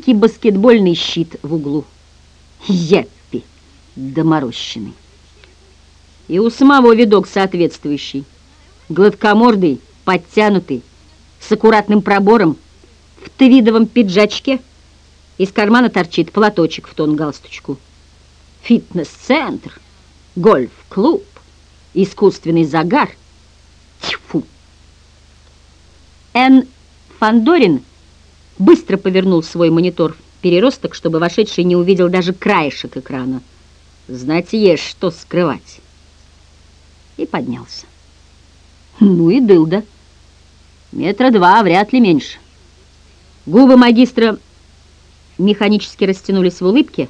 маленький баскетбольный щит в углу. Яппи доморощенный. И у самого видок соответствующий. Гладкомордый, подтянутый, с аккуратным пробором, в твидовом пиджачке. Из кармана торчит платочек в тон галстучку. Фитнес-центр, гольф-клуб, искусственный загар. Тьфу! Н. Фандорин быстро повернул свой монитор в переросток, чтобы вошедший не увидел даже краешек экрана. Знать есть, что скрывать. И поднялся. Ну и дылда. Метра два, вряд ли меньше. Губы магистра механически растянулись в улыбке,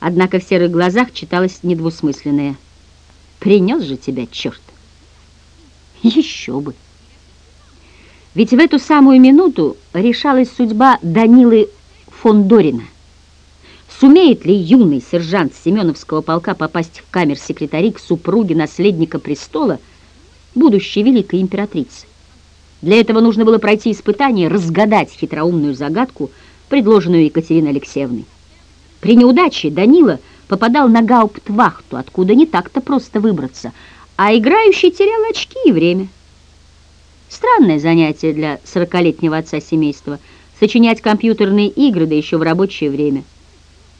однако в серых глазах читалось недвусмысленное. «Принес же тебя, черт!» Еще бы! Ведь в эту самую минуту решалась судьба Данилы Фондорина. Сумеет ли юный сержант Семеновского полка попасть в камер секретарей к супруге наследника престола, будущей великой императрицы? Для этого нужно было пройти испытание, разгадать хитроумную загадку, предложенную Екатериной Алексеевной. При неудаче Данила попадал на гауптвахту, откуда не так-то просто выбраться, а играющий терял очки и время. Странное занятие для сорокалетнего отца семейства — сочинять компьютерные игры, да еще в рабочее время.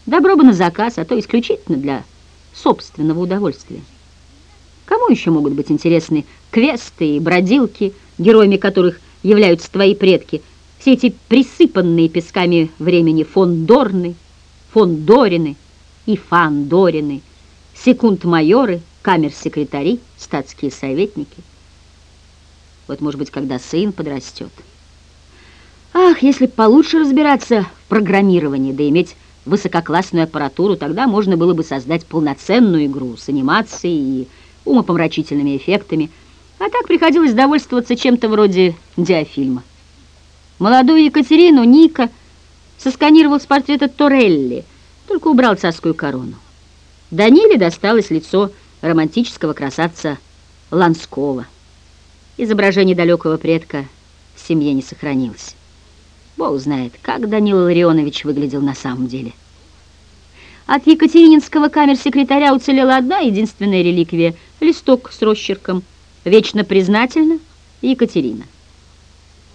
Добро бы на заказ, а то исключительно для собственного удовольствия. Кому еще могут быть интересны квесты и бродилки, героями которых являются твои предки, все эти присыпанные песками времени фондорны, фондорины и фандорины, секунд-майоры, камер-секретари, статские советники — вот, может быть, когда сын подрастет. Ах, если получше разбираться в программировании, да иметь высококлассную аппаратуру, тогда можно было бы создать полноценную игру с анимацией и умопомрачительными эффектами, а так приходилось довольствоваться чем-то вроде диафильма. Молодую Екатерину Ника сосканировал с портрета Торелли, только убрал царскую корону. Даниле досталось лицо романтического красавца Ланского. Изображение далекого предка в семье не сохранилось. Бог знает, как Данила Ларионович выглядел на самом деле. От Екатерининского камер-секретаря уцелела одна единственная реликвия — листок с росчерком. Вечно признательна Екатерина.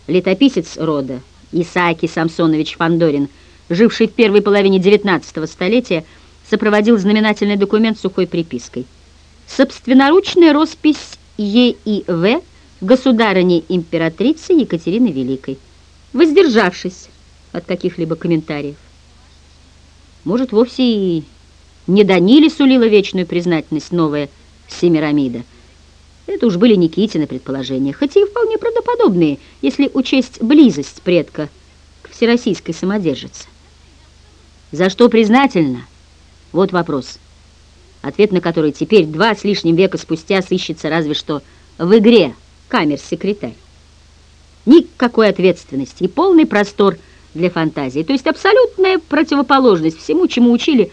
Летописец рода Исааки Самсонович Фандорин, живший в первой половине XIX столетия, сопроводил знаменательный документ сухой припиской. Собственноручная роспись ЕИВ — государыни-императрицы Екатерины Великой, воздержавшись от каких-либо комментариев. Может, вовсе и не Даниле сулила вечную признательность новая Семирамида. Это уж были Никитины предположения, хотя и вполне правдоподобные, если учесть близость предка к всероссийской самодержице. За что признательно? Вот вопрос, ответ на который теперь, два с лишним века спустя, сыщется разве что в игре камер-секретарь. Никакой ответственности и полный простор для фантазии, то есть абсолютная противоположность всему, чему учили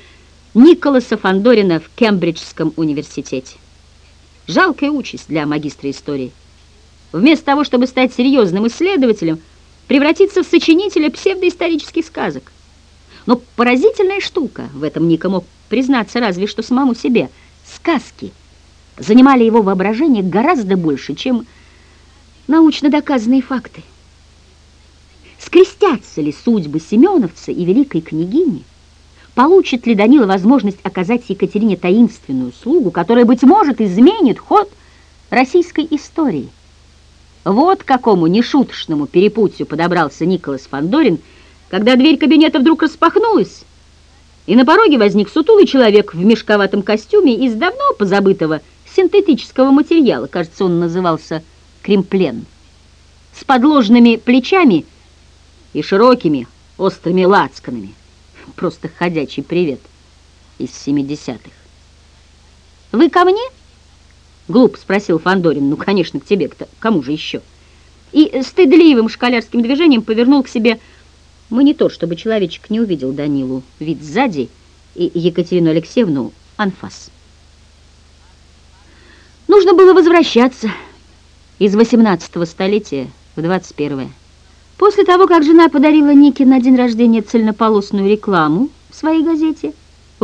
Николаса Фандорина в Кембриджском университете. Жалкая участь для магистра истории. Вместо того, чтобы стать серьезным исследователем, превратиться в сочинителя псевдоисторических сказок. Но поразительная штука, в этом Ника мог признаться разве что самому себе, сказки занимали его воображение гораздо больше, чем научно доказанные факты. Скрестятся ли судьбы Семеновца и великой княгини? Получит ли Данила возможность оказать Екатерине таинственную услугу, которая, быть может, изменит ход российской истории? Вот к какому нешуточному перепутью подобрался Николас Фандорин, когда дверь кабинета вдруг распахнулась, и на пороге возник сутулый человек в мешковатом костюме из давно позабытого синтетического материала, кажется, он назывался кремплен, с подложными плечами и широкими острыми лацканами. Просто ходячий привет из 70-х. «Вы ко мне?» — глуп спросил Фандорин. «Ну, конечно, к тебе, -то. кому же еще?» И стыдливым шкалярским движением повернул к себе монитор, чтобы человечек не увидел Данилу вид сзади и Екатерину Алексеевну анфас. Нужно было возвращаться из 18 столетия в 21 -е. После того, как жена подарила Нике на день рождения цельнополосную рекламу в своей газете,